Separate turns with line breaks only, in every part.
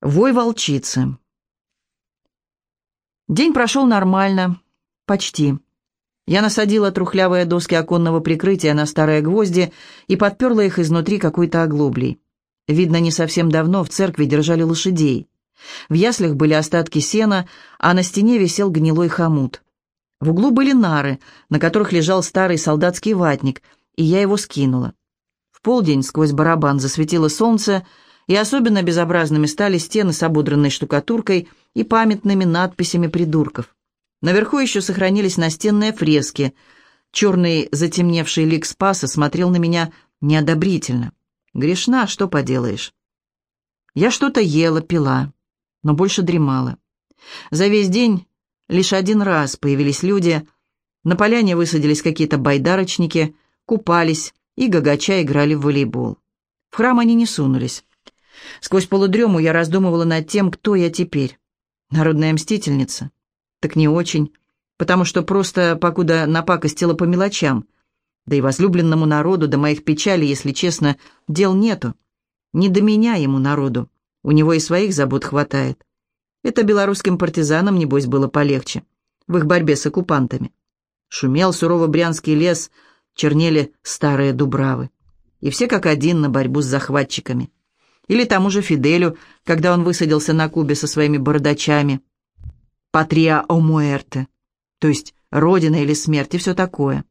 Вой волчицы. День прошел нормально. Почти. Я насадила трухлявые доски оконного прикрытия на старые гвозди и подперла их изнутри какой-то оглоблей. Видно, не совсем давно в церкви держали лошадей. В яслях были остатки сена, а на стене висел гнилой хомут. В углу были нары, на которых лежал старый солдатский ватник, и я его скинула. В полдень сквозь барабан засветило солнце, и особенно безобразными стали стены с ободранной штукатуркой и памятными надписями придурков. Наверху еще сохранились настенные фрески. Черный затемневший лик Спаса смотрел на меня неодобрительно. Грешна, что поделаешь. Я что-то ела, пила, но больше дремала. За весь день лишь один раз появились люди. На поляне высадились какие-то байдарочники, купались и гагача играли в волейбол. В храм они не сунулись. Сквозь полудрему я раздумывала над тем, кто я теперь. Народная мстительница? Так не очень, потому что просто покуда напакостила по мелочам. Да и возлюбленному народу до моих печалей, если честно, дел нету. Не до меня ему народу. У него и своих забот хватает. Это белорусским партизанам, небось, было полегче в их борьбе с оккупантами. Шумел сурово брянский лес, чернели старые дубравы. И все как один на борьбу с захватчиками. Или тому же Фиделю, когда он высадился на Кубе со своими бородачами. «Патрия о муэрте», то есть «Родина или смерть» и все такое.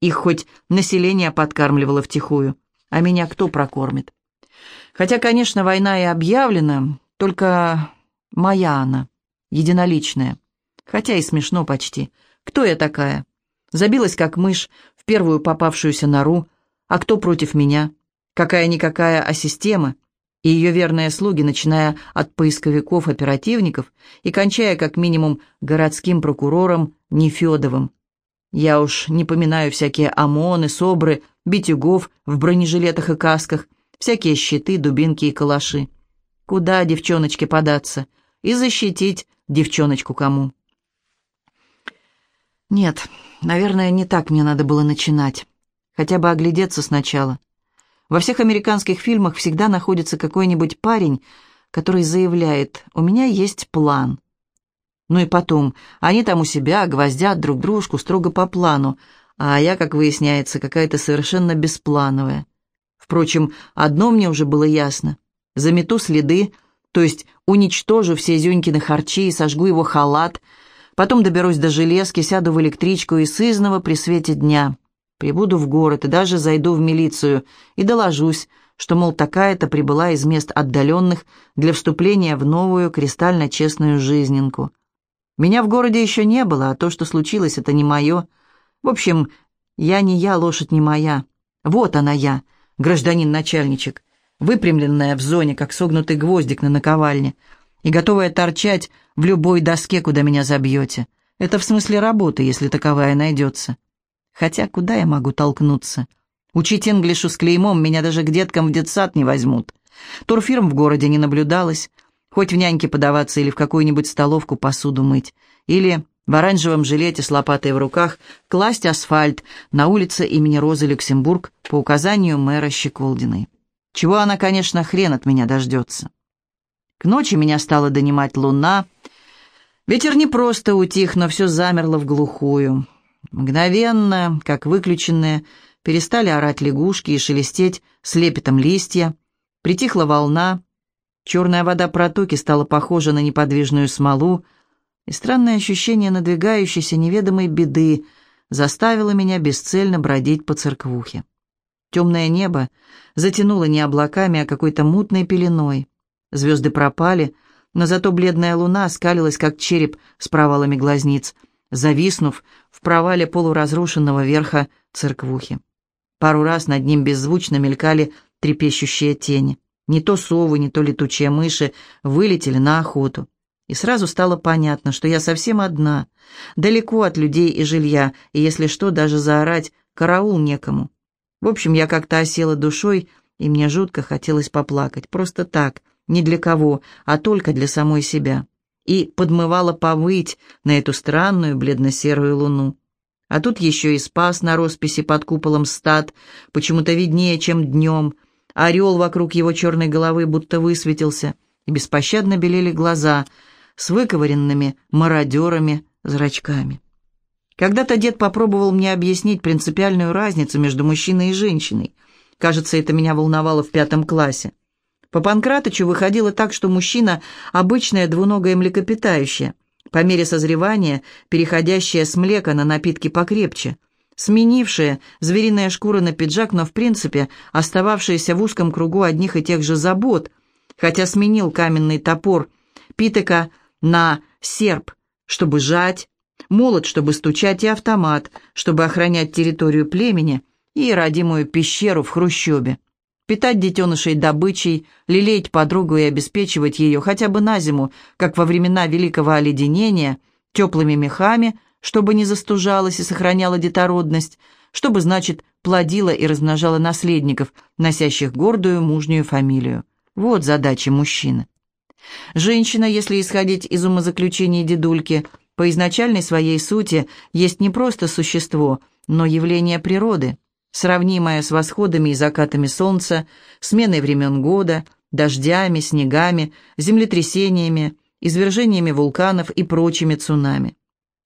Их хоть население подкармливало втихую, а меня кто прокормит? Хотя, конечно, война и объявлена, только моя она, единоличная. Хотя и смешно почти. Кто я такая? Забилась, как мышь, в первую попавшуюся нору. А кто против меня? Какая-никакая, а система и ее верные слуги, начиная от поисковиков-оперативников и кончая как минимум городским прокурором Нефедовым. Я уж не поминаю всякие ОМОНы, СОБРы, битюгов в бронежилетах и касках, всякие щиты, дубинки и калаши. Куда девчоночке податься? И защитить девчоночку кому? Нет, наверное, не так мне надо было начинать. Хотя бы оглядеться сначала. Во всех американских фильмах всегда находится какой-нибудь парень, который заявляет «У меня есть план». Ну и потом, они там у себя гвоздят друг дружку строго по плану, а я, как выясняется, какая-то совершенно бесплановая. Впрочем, одно мне уже было ясно. Замету следы, то есть уничтожу все Зюнькины харчи и сожгу его халат, потом доберусь до железки, сяду в электричку и сызново при свете дня Прибуду в город и даже зайду в милицию и доложусь, что, мол, такая-то прибыла из мест отдаленных для вступления в новую кристально-честную жизненку. Меня в городе еще не было, а то, что случилось, это не мое. В общем, я не я, лошадь не моя. Вот она я, гражданин-начальничек, выпрямленная в зоне, как согнутый гвоздик на наковальне, и готовая торчать в любой доске, куда меня забьете. Это в смысле работы, если таковая найдется. Хотя куда я могу толкнуться? Учить инглишу с клеймом меня даже к деткам в детсад не возьмут. Турфирм в городе не наблюдалось. Хоть в няньке подаваться или в какую-нибудь столовку посуду мыть. Или в оранжевом жилете с лопатой в руках класть асфальт на улице имени Розы Люксембург по указанию мэра Щеколдиной. Чего она, конечно, хрен от меня дождется. К ночи меня стала донимать луна. Ветер не просто утих, но все замерло в глухую. Мгновенно, как выключенные, перестали орать лягушки и шелестеть слепетом листья. Притихла волна, черная вода протоки стала похожа на неподвижную смолу, и странное ощущение надвигающейся неведомой беды заставило меня бесцельно бродить по церквухе. Темное небо затянуло не облаками, а какой-то мутной пеленой. Звезды пропали, но зато бледная луна скалилась, как череп с провалами глазниц — зависнув в провале полуразрушенного верха церквухи. Пару раз над ним беззвучно мелькали трепещущие тени. Не то совы, не то летучие мыши вылетели на охоту. И сразу стало понятно, что я совсем одна, далеко от людей и жилья, и, если что, даже заорать «караул» некому. В общем, я как-то осела душой, и мне жутко хотелось поплакать. Просто так, не для кого, а только для самой себя и подмывала повыть на эту странную бледно-серую луну. А тут еще и спас на росписи под куполом стад, почему-то виднее, чем днем. Орел вокруг его черной головы будто высветился, и беспощадно белели глаза с выковыренными мародерами зрачками. Когда-то дед попробовал мне объяснить принципиальную разницу между мужчиной и женщиной. Кажется, это меня волновало в пятом классе. По Панкратычу выходило так, что мужчина – обычное двуногое млекопитающее, по мере созревания переходящее с млека на напитки покрепче, сменившее звериная шкура на пиджак, но в принципе остававшееся в узком кругу одних и тех же забот, хотя сменил каменный топор Питека на серп, чтобы жать, молот, чтобы стучать, и автомат, чтобы охранять территорию племени и родимую пещеру в Хрущебе. Питать детенышей добычей, лелеять подругу и обеспечивать ее хотя бы на зиму, как во времена Великого Оледенения, теплыми мехами, чтобы не застужалась и сохраняла детородность, чтобы, значит, плодила и размножала наследников, носящих гордую мужнюю фамилию. Вот задача мужчины. Женщина, если исходить из умозаключений дедульки, по изначальной своей сути есть не просто существо, но явление природы, сравнимое с восходами и закатами солнца, сменой времен года, дождями, снегами, землетрясениями, извержениями вулканов и прочими цунами.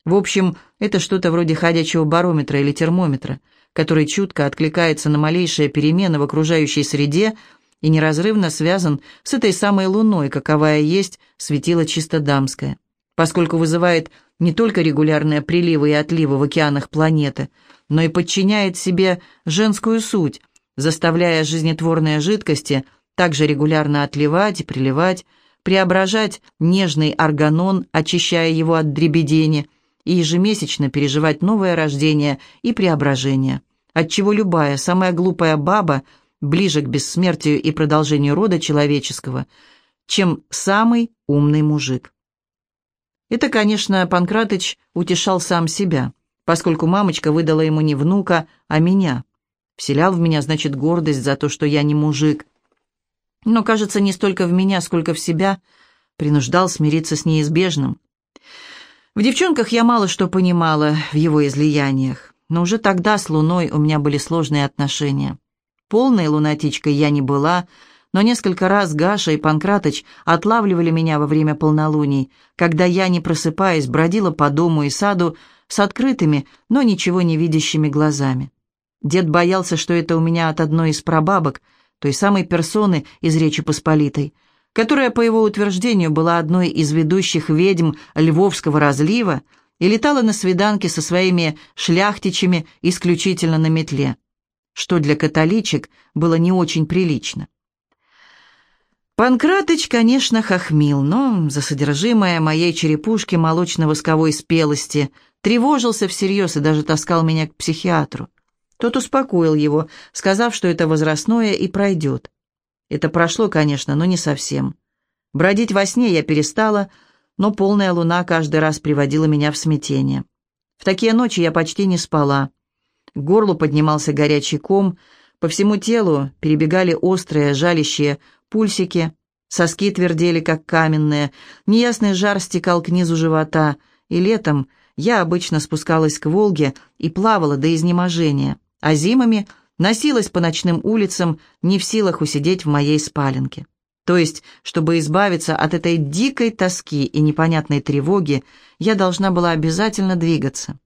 В общем, это что-то вроде ходячего барометра или термометра, который чутко откликается на малейшие перемены в окружающей среде и неразрывно связан с этой самой луной, каковая есть светило чисто дамское поскольку вызывает не только регулярные приливы и отливы в океанах планеты, но и подчиняет себе женскую суть, заставляя жизнетворные жидкости также регулярно отливать и приливать, преображать нежный органон, очищая его от дребедени, и ежемесячно переживать новое рождение и преображение, отчего любая, самая глупая баба ближе к бессмертию и продолжению рода человеческого, чем самый умный мужик. Это, конечно, Панкратыч утешал сам себя, поскольку мамочка выдала ему не внука, а меня. Вселял в меня, значит, гордость за то, что я не мужик. Но, кажется, не столько в меня, сколько в себя принуждал смириться с неизбежным. В девчонках я мало что понимала в его излияниях, но уже тогда с Луной у меня были сложные отношения. Полной лунатичкой я не была, но несколько раз Гаша и Панкратыч отлавливали меня во время полнолуний, когда я, не просыпаясь, бродила по дому и саду с открытыми, но ничего не видящими глазами. Дед боялся, что это у меня от одной из прабабок, той самой персоны из Речи Посполитой, которая, по его утверждению, была одной из ведущих ведьм Львовского разлива и летала на свиданки со своими шляхтичами исключительно на метле, что для католичек было не очень прилично. Панкратыч, конечно, хохмил, но за содержимое моей черепушки молочно-восковой спелости тревожился всерьез и даже таскал меня к психиатру. Тот успокоил его, сказав, что это возрастное и пройдет. Это прошло, конечно, но не совсем. Бродить во сне я перестала, но полная луна каждый раз приводила меня в смятение. В такие ночи я почти не спала. К горлу поднимался горячий ком, по всему телу перебегали острые, жалящие пульсики, соски твердели, как каменные, неясный жар стекал к низу живота, и летом я обычно спускалась к Волге и плавала до изнеможения, а зимами носилась по ночным улицам, не в силах усидеть в моей спаленке. То есть, чтобы избавиться от этой дикой тоски и непонятной тревоги, я должна была обязательно двигаться.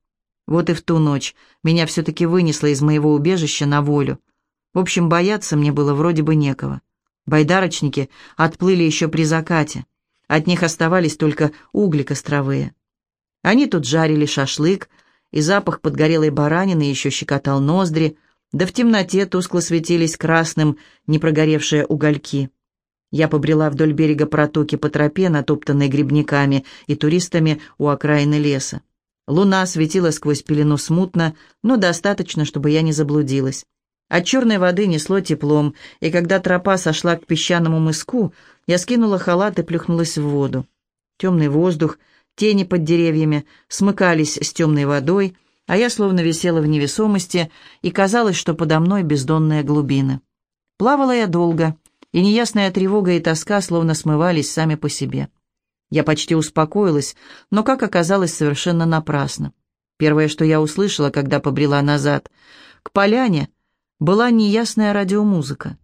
Вот и в ту ночь меня все-таки вынесло из моего убежища на волю. В общем, бояться мне было вроде бы некого. Байдарочники отплыли еще при закате. От них оставались только угли костровые. Они тут жарили шашлык, и запах подгорелой баранины еще щекотал ноздри, да в темноте тускло светились красным непрогоревшие угольки. Я побрела вдоль берега протоки по тропе, натоптанной грибниками и туристами у окраины леса. Луна светила сквозь пелену смутно, но достаточно, чтобы я не заблудилась. От черной воды несло теплом, и когда тропа сошла к песчаному мыску, я скинула халат и плюхнулась в воду. Темный воздух, тени под деревьями смыкались с темной водой, а я словно висела в невесомости, и казалось, что подо мной бездонная глубина. Плавала я долго, и неясная тревога и тоска словно смывались сами по себе. Я почти успокоилась, но, как оказалось, совершенно напрасно. Первое, что я услышала, когда побрела назад, к поляне — была неясная радиомузыка.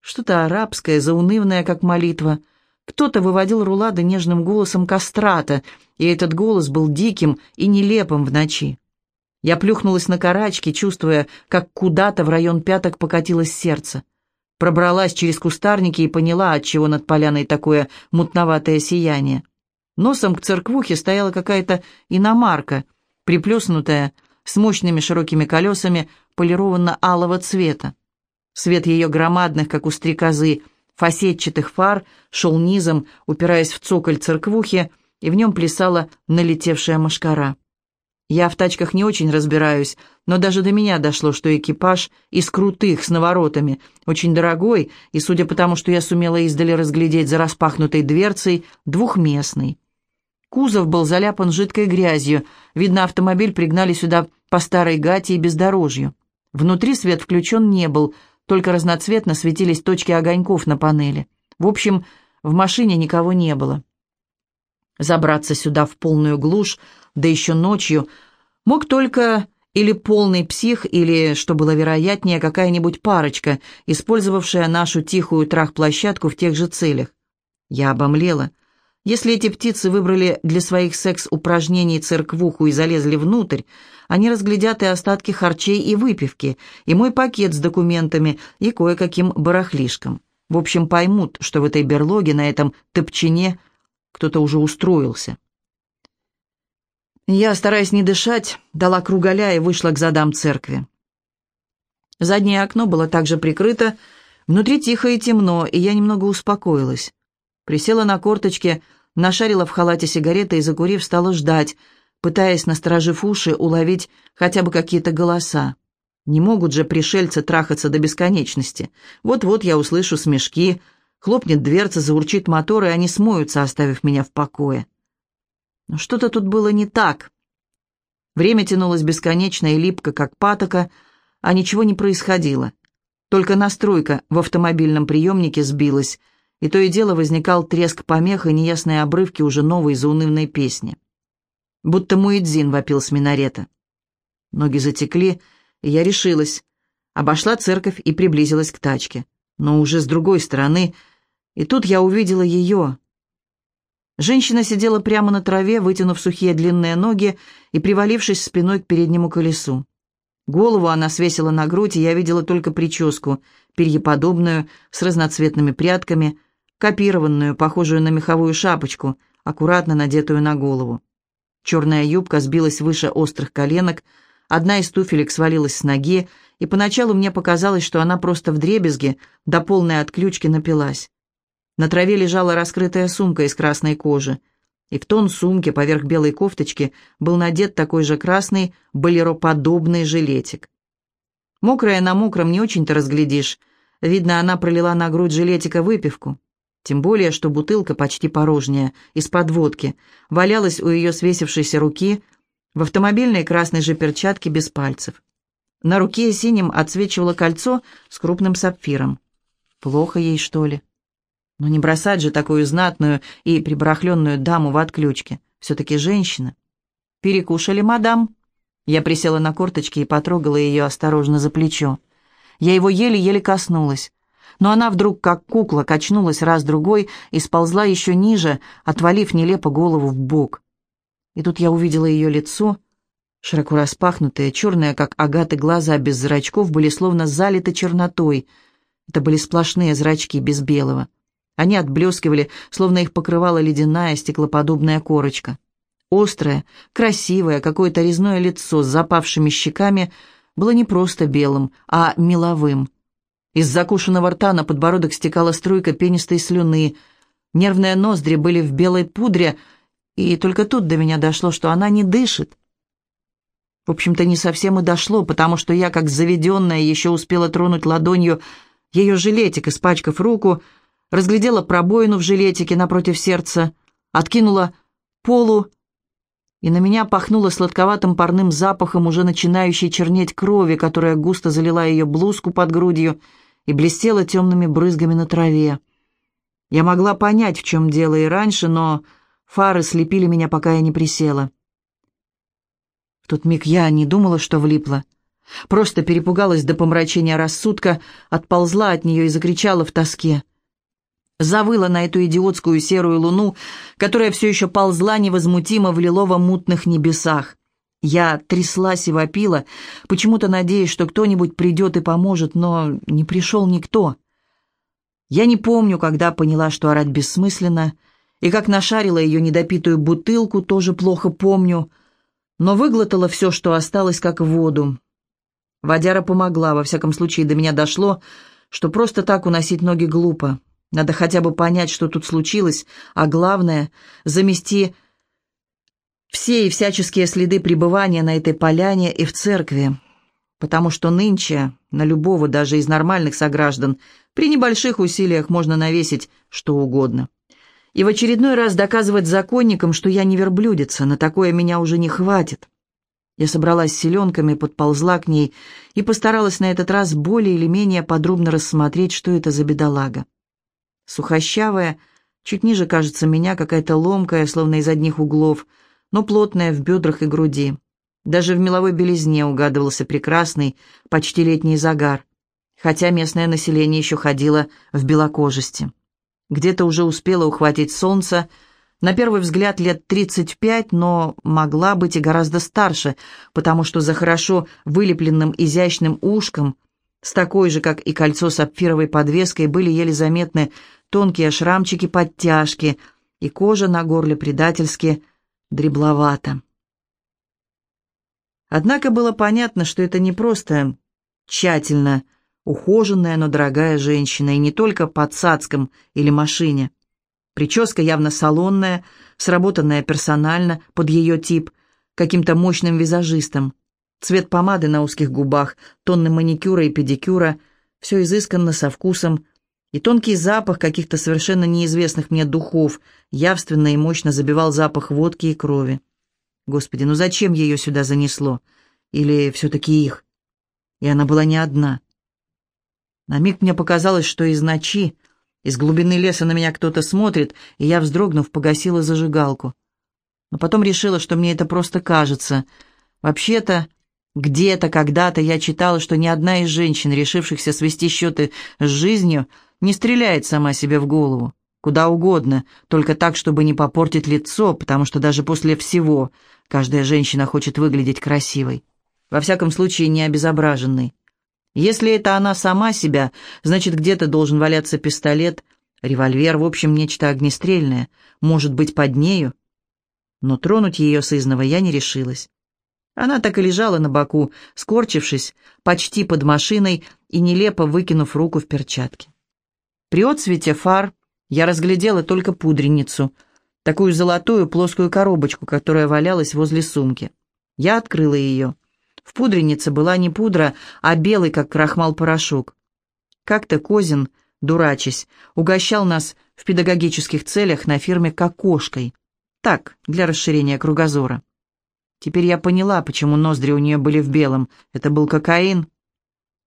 Что-то арабское, заунывное, как молитва, Кто-то выводил рулады нежным голосом кастрата, и этот голос был диким и нелепым в ночи. Я плюхнулась на карачки, чувствуя, как куда-то в район пяток покатилось сердце. Пробралась через кустарники и поняла, отчего над поляной такое мутноватое сияние. Носом к церквухе стояла какая-то иномарка, приплюснутая, с мощными широкими колесами, полированно-алого цвета. Свет ее громадных, как у стрекозы, фасетчатых фар шел низом, упираясь в цоколь церквухи, и в нем плясала налетевшая мошкара. Я в тачках не очень разбираюсь, но даже до меня дошло, что экипаж из крутых с наворотами, очень дорогой, и, судя по тому, что я сумела издали разглядеть за распахнутой дверцей, двухместный. Кузов был заляпан жидкой грязью, видно, автомобиль пригнали сюда по старой гате и бездорожью. Внутри свет включен не был, только разноцветно светились точки огоньков на панели. В общем, в машине никого не было. Забраться сюда в полную глушь, да еще ночью, мог только или полный псих, или, что было вероятнее, какая-нибудь парочка, использовавшая нашу тихую трах-площадку в тех же целях. Я обомлела. Если эти птицы выбрали для своих секс-упражнений церквуху и залезли внутрь, они разглядят и остатки харчей и выпивки, и мой пакет с документами, и кое-каким барахлишком. В общем, поймут, что в этой берлоге, на этом топчине, кто-то уже устроился. Я, стараясь не дышать, дала кругаля и вышла к задам церкви. Заднее окно было также прикрыто, внутри тихо и темно, и я немного успокоилась. Присела на корточки, нашарила в халате сигареты и, закурив, стала ждать, пытаясь, насторожив уши, уловить хотя бы какие-то голоса. Не могут же пришельцы трахаться до бесконечности. Вот-вот я услышу смешки, хлопнет дверца, заурчит мотор, и они смоются, оставив меня в покое. Но что-то тут было не так. Время тянулось бесконечно и липко, как патока, а ничего не происходило. Только настройка в автомобильном приемнике сбилась — и то и дело возникал треск помех и неясные обрывки уже новой заунывной песни. Будто Муэдзин вопил с минарета. Ноги затекли, и я решилась. Обошла церковь и приблизилась к тачке. Но уже с другой стороны, и тут я увидела ее. Женщина сидела прямо на траве, вытянув сухие длинные ноги и привалившись спиной к переднему колесу. Голову она свесила на грудь, и я видела только прическу, перьеподобную, с разноцветными прядками — копированную, похожую на меховую шапочку, аккуратно надетую на голову. Черная юбка сбилась выше острых коленок, одна из туфелек свалилась с ноги, и поначалу мне показалось, что она просто в дребезге до полной отключки напилась. На траве лежала раскрытая сумка из красной кожи, и в тон сумки поверх белой кофточки был надет такой же красный балероподобный жилетик. Мокрая на мокром не очень-то разглядишь. Видно, она пролила на грудь жилетика выпивку. Тем более, что бутылка почти порожняя, из-под водки, валялась у ее свесившейся руки в автомобильной красной же перчатке без пальцев. На руке синим отсвечивало кольцо с крупным сапфиром. Плохо ей, что ли? Но не бросать же такую знатную и прибарахленную даму в отключке. Все-таки женщина. «Перекушали, мадам?» Я присела на корточки и потрогала ее осторожно за плечо. Я его еле-еле коснулась но она вдруг, как кукла, качнулась раз-другой и сползла еще ниже, отвалив нелепо голову в бок. И тут я увидела ее лицо, широко распахнутые, черные, как агаты, глаза без зрачков были словно залиты чернотой. Это были сплошные зрачки без белого. Они отблескивали, словно их покрывала ледяная стеклоподобная корочка. Острое, красивое, какое-то резное лицо с запавшими щеками было не просто белым, а меловым — из закушенного рта на подбородок стекала струйка пенистой слюны. Нервные ноздри были в белой пудре, и только тут до меня дошло, что она не дышит. В общем-то, не совсем и дошло, потому что я, как заведенная, еще успела тронуть ладонью ее жилетик, испачкав руку, разглядела пробоину в жилетике напротив сердца, откинула полу, и на меня пахнуло сладковатым парным запахом уже начинающей чернеть крови, которая густо залила ее блузку под грудью, и блестела темными брызгами на траве. Я могла понять, в чем дело и раньше, но фары слепили меня, пока я не присела. В тот миг я не думала, что влипла. Просто перепугалась до помрачения рассудка, отползла от нее и закричала в тоске. Завыла на эту идиотскую серую луну, которая все еще ползла невозмутимо в лилово-мутных небесах. Я тряслась и вопила, почему-то надеясь, что кто-нибудь придет и поможет, но не пришел никто. Я не помню, когда поняла, что орать бессмысленно, и как нашарила ее недопитую бутылку, тоже плохо помню, но выглотала все, что осталось, как воду. Водяра помогла, во всяком случае до меня дошло, что просто так уносить ноги глупо. Надо хотя бы понять, что тут случилось, а главное — замести все и всяческие следы пребывания на этой поляне и в церкви, потому что нынче на любого, даже из нормальных сограждан, при небольших усилиях можно навесить что угодно. И в очередной раз доказывать законникам, что я не верблюдица, на такое меня уже не хватит. Я собралась с селенками, подползла к ней и постаралась на этот раз более или менее подробно рассмотреть, что это за бедолага. Сухощавая, чуть ниже, кажется, меня, какая-то ломкая, словно из одних углов, но плотная в бедрах и груди. Даже в меловой белизне угадывался прекрасный, почти летний загар, хотя местное население еще ходило в белокожести. Где-то уже успела ухватить солнце, на первый взгляд лет 35, но могла быть и гораздо старше, потому что за хорошо вылепленным изящным ушком, с такой же, как и кольцо сапфировой подвеской, были еле заметны тонкие шрамчики-подтяжки, и кожа на горле предательски дребловата. Однако было понятно, что это не просто тщательно ухоженная, но дорогая женщина, и не только под цацком или машине – Прическа явно салонная, сработанная персонально, под ее тип, каким-то мощным визажистом. Цвет помады на узких губах, тонны маникюра и педикюра, все изысканно, со вкусом, и тонкий запах каких-то совершенно неизвестных мне духов явственно и мощно забивал запах водки и крови. Господи, ну зачем ее сюда занесло? Или все-таки их? И она была не одна. На миг мне показалось, что из ночи, из глубины леса на меня кто-то смотрит, и я, вздрогнув, погасила зажигалку. Но потом решила, что мне это просто кажется. Вообще-то, где-то, когда-то я читала, что ни одна из женщин, решившихся свести счеты с жизнью, не стреляет сама себе в голову. Куда угодно, только так, чтобы не попортить лицо, потому что даже после всего каждая женщина хочет выглядеть красивой. Во всяком случае, не обезображенной. Если это она сама себя, значит, где-то должен валяться пистолет, револьвер, в общем, нечто огнестрельное, может быть, под нею. Но тронуть ее сызного я не решилась. Она так и лежала на боку, скорчившись, почти под машиной и нелепо выкинув руку в перчатке. При отсвете фар я разглядела только пудреницу, такую золотую плоскую коробочку, которая валялась возле сумки. Я открыла ее. В пудренице была не пудра, а белый, как крахмал, порошок. Как-то Козин, дурачась, угощал нас в педагогических целях на фирме кокошкой. Так, для расширения кругозора. Теперь я поняла, почему ноздри у нее были в белом. Это был кокаин.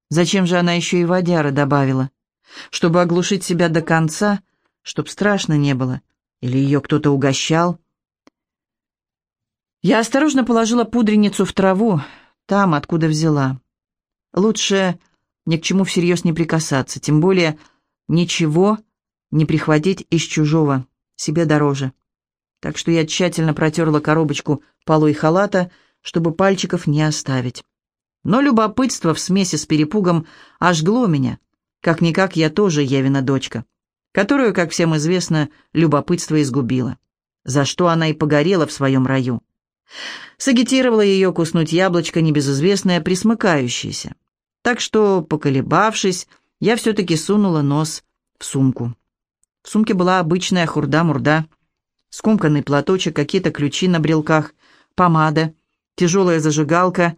Зачем же она еще и водяра добавила? Чтобы оглушить себя до конца, чтоб страшно не было. Или ее кто-то угощал? Я осторожно положила пудреницу в траву, там, откуда взяла. Лучше ни к чему всерьез не прикасаться, тем более ничего не прихватить из чужого, себе дороже. Так что я тщательно протерла коробочку полой халата, чтобы пальчиков не оставить. Но любопытство в смеси с перепугом ожгло меня. Как-никак я тоже Евина дочка, которую, как всем известно, любопытство изгубило. За что она и погорела в своем раю. Сагитировала ее куснуть яблочко небезызвестное присмыкающееся. Так что, поколебавшись, я все-таки сунула нос в сумку. В сумке была обычная хурда-мурда, скомканный платочек, какие-то ключи на брелках, помада, тяжелая зажигалка,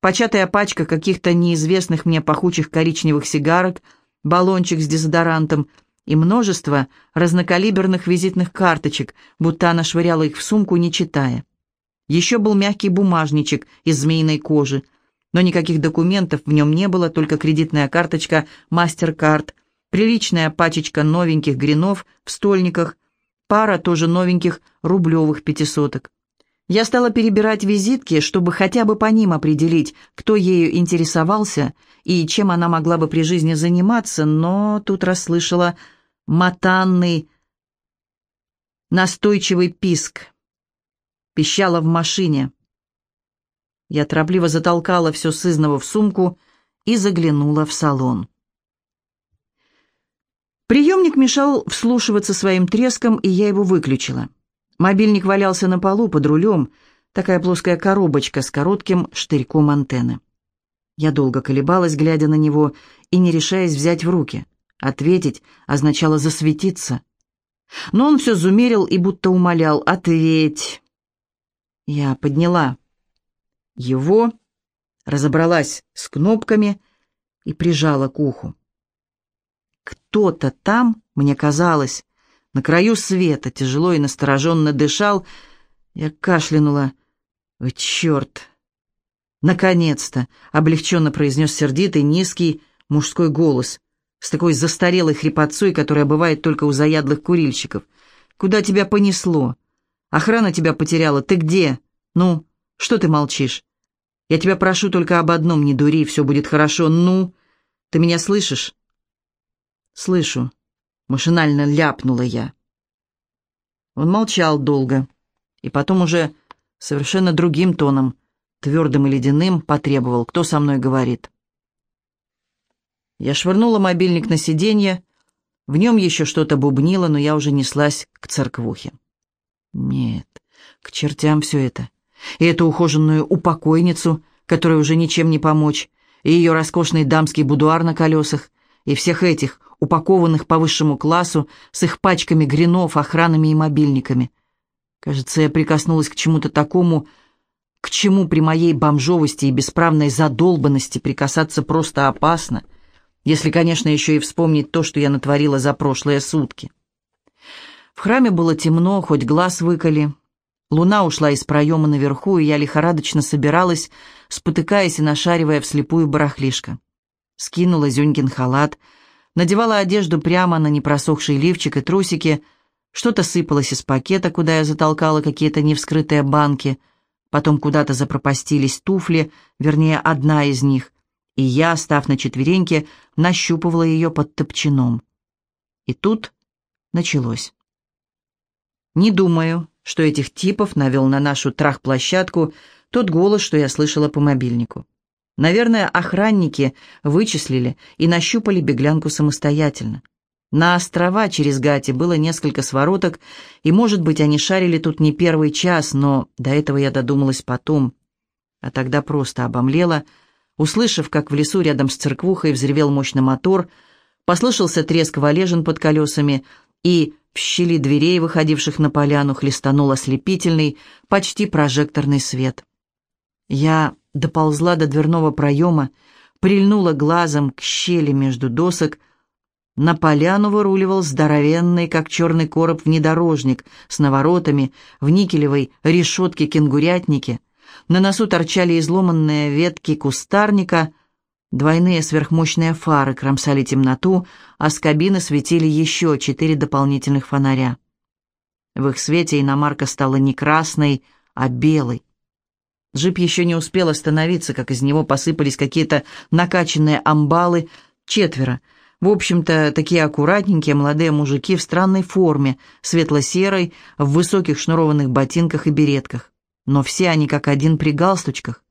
початая пачка каких-то неизвестных мне пахучих коричневых сигарок, баллончик с дезодорантом и множество разнокалиберных визитных карточек, будто она швыряла их в сумку, не читая. Еще был мягкий бумажничек из змеиной кожи, но никаких документов в нем не было, только кредитная карточка MasterCard, приличная пачечка новеньких гринов в стольниках, пара тоже новеньких рублевых пятисоток. Я стала перебирать визитки, чтобы хотя бы по ним определить, кто ею интересовался и чем она могла бы при жизни заниматься, но тут расслышала мотанный, настойчивый писк. Пищала в машине. Я торопливо затолкала все сызново в сумку и заглянула в салон. Приемник мешал вслушиваться своим треском, и я его выключила. Мобильник валялся на полу под рулем, такая плоская коробочка с коротким штырьком антенны. Я долго колебалась, глядя на него, и не решаясь взять в руки. Ответить означало засветиться. Но он все зумерил и будто умолял «Ответь!». Я подняла его, разобралась с кнопками и прижала к уху. Кто-то там, мне казалось, на краю света, тяжело и настороженно дышал. Я кашлянула. «Вы черт!» «Наконец-то!» — облегченно произнес сердитый, низкий мужской голос с такой застарелой хрипотцой, которая бывает только у заядлых курильщиков. «Куда тебя понесло? Охрана тебя потеряла. Ты где? Ну, что ты молчишь? Я тебя прошу только об одном, не дури, все будет хорошо. Ну, ты меня слышишь?» «Слышу», — машинально ляпнула я. Он молчал долго, и потом уже совершенно другим тоном, твердым и ледяным, потребовал, кто со мной говорит. Я швырнула мобильник на сиденье, в нем еще что-то бубнило, но я уже неслась к церквухе. Нет, к чертям все это. И эту ухоженную упокойницу, которой уже ничем не помочь, и ее роскошный дамский будуар на колесах, и всех этих, упакованных по высшему классу, с их пачками гринов, охранами и мобильниками. Кажется, я прикоснулась к чему-то такому, к чему при моей бомжовости и бесправной задолбанности прикасаться просто опасно, если, конечно, еще и вспомнить то, что я натворила за прошлые сутки. В храме было темно, хоть глаз выколи. Луна ушла из проема наверху, и я лихорадочно собиралась, спотыкаясь и нашаривая вслепую барахлишко. Скинула Зюнькин халат — надевала одежду прямо на непросохший лифчик и трусики, что-то сыпалось из пакета, куда я затолкала какие-то невскрытые банки, потом куда-то запропастились туфли, вернее, одна из них, и я, став на четвереньки, нащупывала ее под топчаном. И тут началось. Не думаю, что этих типов навел на нашу трах-площадку тот голос, что я слышала по мобильнику. Наверное, охранники вычислили и нащупали беглянку самостоятельно. На острова через Гати было несколько свороток, и, может быть, они шарили тут не первый час, но до этого я додумалась потом. А тогда просто обомлела, услышав, как в лесу рядом с церквухой взревел мощный мотор, послышался треск валежин под колесами, и в щели дверей, выходивших на поляну, хлестанул ослепительный, почти прожекторный свет. Я доползла до дверного проема, прильнула глазом к щели между досок. На поляну выруливал здоровенный, как черный короб, внедорожник с наворотами в никелевой решетке кенгурятники. На носу торчали изломанные ветки кустарника, двойные сверхмощные фары кромсали темноту, а с кабины светили еще четыре дополнительных фонаря. В их свете иномарка стала не красной, а белой. Джип еще не успел остановиться, как из него посыпались какие-то накачанные амбалы, четверо. В общем-то, такие аккуратненькие молодые мужики в странной форме, светло-серой, в высоких шнурованных ботинках и беретках. Но все они как один при галстучках.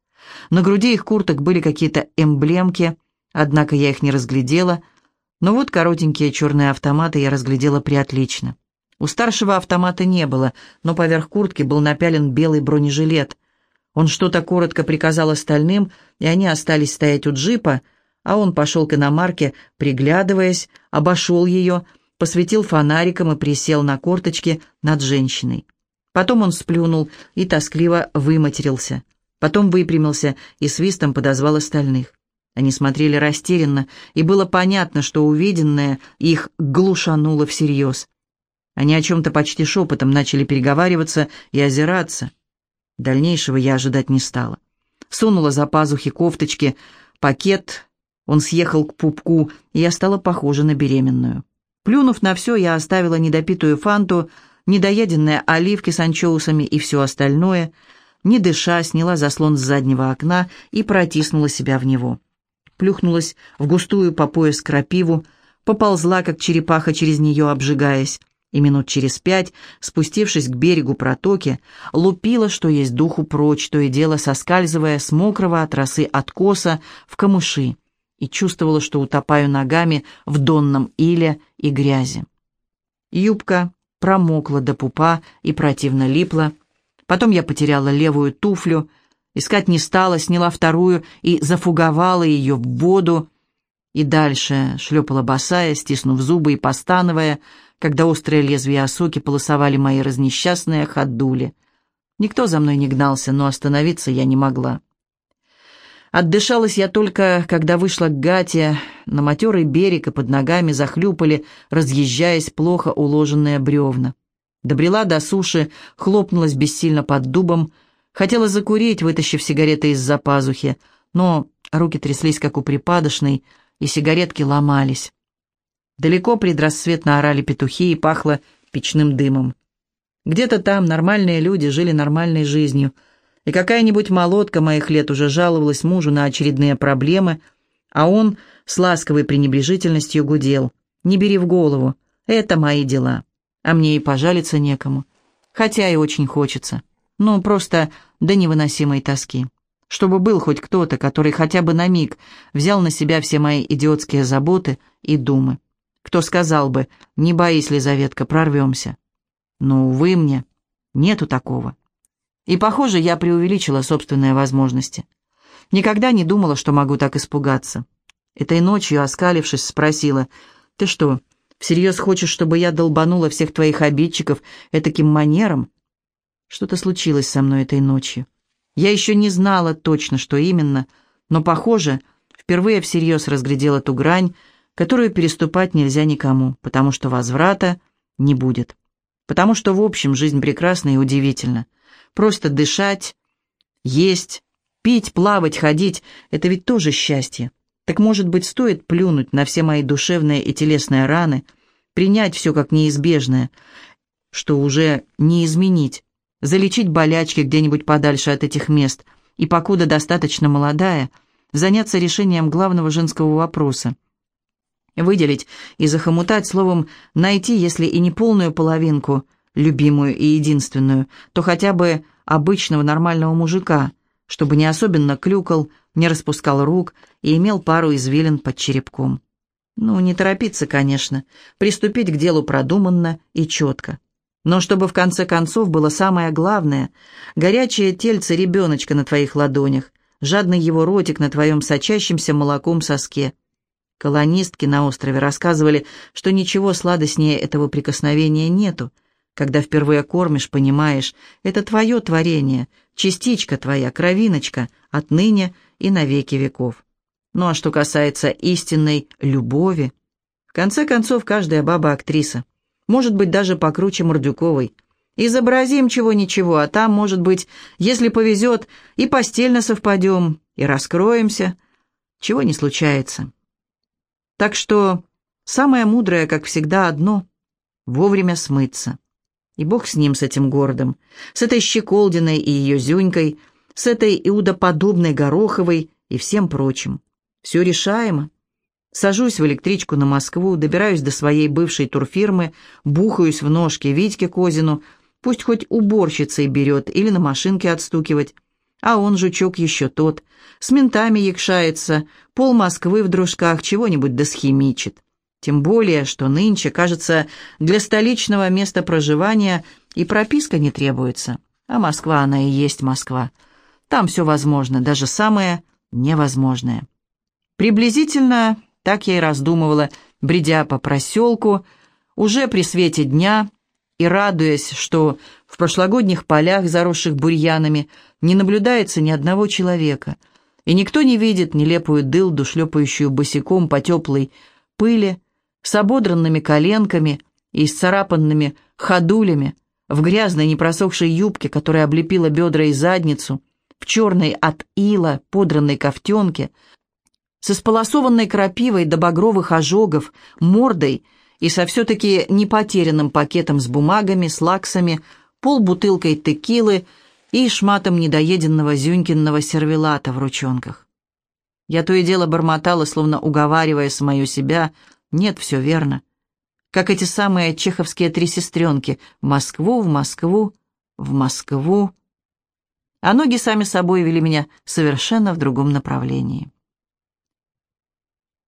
На груди их курток были какие-то эмблемки, однако я их не разглядела, но вот коротенькие черные автоматы я разглядела приотлично. У старшего автомата не было, но поверх куртки был напялен белый бронежилет — он что-то коротко приказал остальным, и они остались стоять у джипа, а он пошел к иномарке, приглядываясь, обошел ее, посветил фонариком и присел на корточки над женщиной. Потом он сплюнул и тоскливо выматерился. Потом выпрямился и свистом подозвал остальных. Они смотрели растерянно, и было понятно, что увиденное их глушануло всерьез. Они о чем-то почти шепотом начали переговариваться и озираться. Дальнейшего я ожидать не стала. Сунула за пазухи кофточки, пакет, он съехал к пупку, и я стала похожа на беременную. Плюнув на все, я оставила недопитую фанту, недоеденные оливки с анчоусами и все остальное, не дыша, сняла заслон с заднего окна и протиснула себя в него. Плюхнулась в густую по пояс крапиву, поползла, как черепаха, через нее обжигаясь, и минут через пять, спустившись к берегу протоки, лупила, что есть духу прочь, то и дело соскальзывая с мокрого от росы откоса в камыши, и чувствовала, что утопаю ногами в донном иле и грязи. Юбка промокла до пупа и противно липла. Потом я потеряла левую туфлю, искать не стала, сняла вторую и зафуговала ее в воду, и дальше шлепала босая, стиснув зубы и постановая, когда острые лезвия осоки полосовали мои разнесчастные ходули. Никто за мной не гнался, но остановиться я не могла. Отдышалась я только, когда вышла к гате, на матерый берег и под ногами захлюпали, разъезжаясь плохо уложенные бревна. Добрела до суши, хлопнулась бессильно под дубом, хотела закурить, вытащив сигареты из-за пазухи, но руки тряслись, как у припадочной, и сигаретки ломались. Далеко предрассветно орали петухи и пахло печным дымом. Где-то там нормальные люди жили нормальной жизнью, и какая-нибудь молотка моих лет уже жаловалась мужу на очередные проблемы, а он с ласковой пренебрежительностью гудел. «Не бери в голову, это мои дела, а мне и пожалиться некому, хотя и очень хочется, ну, просто до невыносимой тоски» чтобы был хоть кто-то, который хотя бы на миг взял на себя все мои идиотские заботы и думы. Кто сказал бы, не боись, Лизаветка, прорвемся. Но, увы, мне нету такого. И, похоже, я преувеличила собственные возможности. Никогда не думала, что могу так испугаться. Этой ночью, оскалившись, спросила, «Ты что, всерьез хочешь, чтобы я долбанула всех твоих обидчиков этаким манером?» Что-то случилось со мной этой ночью. Я еще не знала точно, что именно, но, похоже, впервые всерьез разглядела ту грань, которую переступать нельзя никому, потому что возврата не будет. Потому что, в общем, жизнь прекрасна и удивительна. Просто дышать, есть, пить, плавать, ходить — это ведь тоже счастье. Так, может быть, стоит плюнуть на все мои душевные и телесные раны, принять все как неизбежное, что уже не изменить, залечить болячки где-нибудь подальше от этих мест и, покуда достаточно молодая, заняться решением главного женского вопроса — выделить и захомутать, словом, найти, если и не полную половинку, любимую и единственную, то хотя бы обычного нормального мужика, чтобы не особенно клюкал, не распускал рук и имел пару извилин под черепком. Ну, не торопиться, конечно, приступить к делу продуманно и четко. Но чтобы в конце концов было самое главное — горячее тельце ребеночка на твоих ладонях, жадный его ротик на твоем сочащемся молоком соске — Колонистки на острове рассказывали, что ничего сладостнее этого прикосновения нету. Когда впервые кормишь, понимаешь, это твое творение, частичка твоя, кровиночка, отныне и на веки веков. Ну а что касается истинной любови, в конце концов, каждая баба актриса. Может быть, даже покруче Мордюковой. Изобразим чего-ничего, а там, может быть, если повезет, и постельно совпадем, и раскроемся. Чего не случается. Так что самое мудрое, как всегда, одно — вовремя смыться. И бог с ним, с этим городом, с этой Щеколдиной и ее Зюнькой, с этой Иудоподобной Гороховой и всем прочим. Все решаемо. Сажусь в электричку на Москву, добираюсь до своей бывшей турфирмы, бухаюсь в ножки Витьке Козину, пусть хоть уборщицей берет или на машинке отстукивать. А он, жучок, еще тот. С ментами якшается, пол Москвы в дружках чего-нибудь досхимичит. Тем более, что нынче, кажется, для столичного места проживания и прописка не требуется. А Москва, она и есть Москва. Там все возможно, даже самое невозможное. Приблизительно так я и раздумывала, бредя по проселку, уже при свете дня и радуясь, что в прошлогодних полях, заросших бурьянами, не наблюдается ни одного человека, и никто не видит нелепую дылду, шлепающую босиком по теплой пыли, с ободранными коленками и исцарапанными ходулями, в грязной непросохшей юбке, которая облепила бедра и задницу, в черной от ила подранной ковтенке, с исполосованной крапивой до багровых ожогов, мордой и со все-таки непотерянным пакетом с бумагами, с лаксами, полбутылкой текилы и шматом недоеденного зюнькинного сервелата в ручонках. Я то и дело бормотала, словно уговаривая самую себя, Нет, все верно. Как эти самые чеховские три сестренки. В Москву, в Москву, в Москву. А ноги сами собой вели меня совершенно в другом направлении.